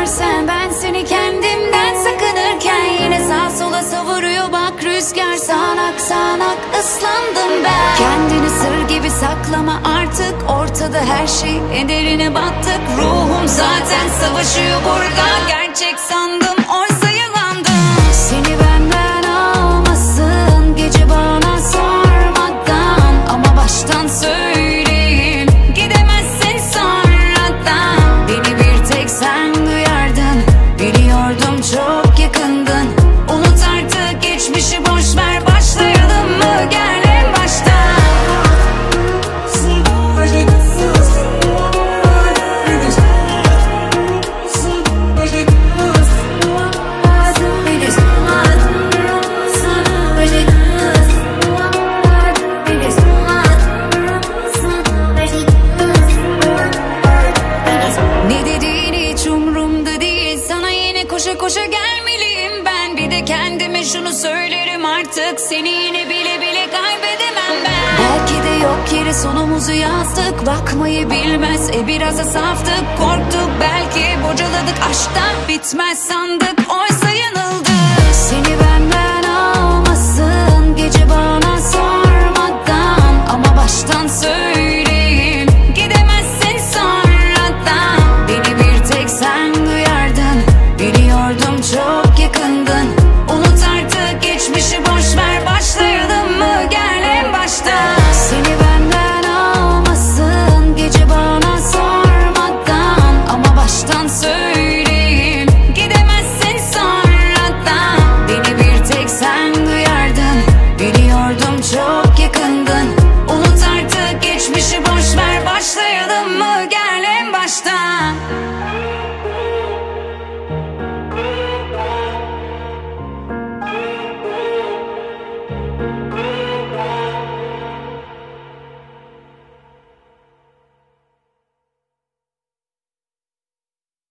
görsen Ben seni kendimden sakınırken Yine sağ sola savuruyor bak rüzgar Sağnak sağnak ıslandım ben. Kendini sır gibi saklama artık Ortada her şey ederine battık Ruhum zaten savaşıyor burada Gerçek sandım. Boş ver Başlayalım mı? Gel en baştan Ne dediğin hiç umrumda değil. Sana yine koşa koşa gelmeliyim artık Seni yine bile bile kaybedemem ben. Belki de yok yere sonumuzu yazdık Bakmayı bilmez. E biraz da saftık Korktuk belki bocaladık. Aşktan Bitmez sandık. Oysa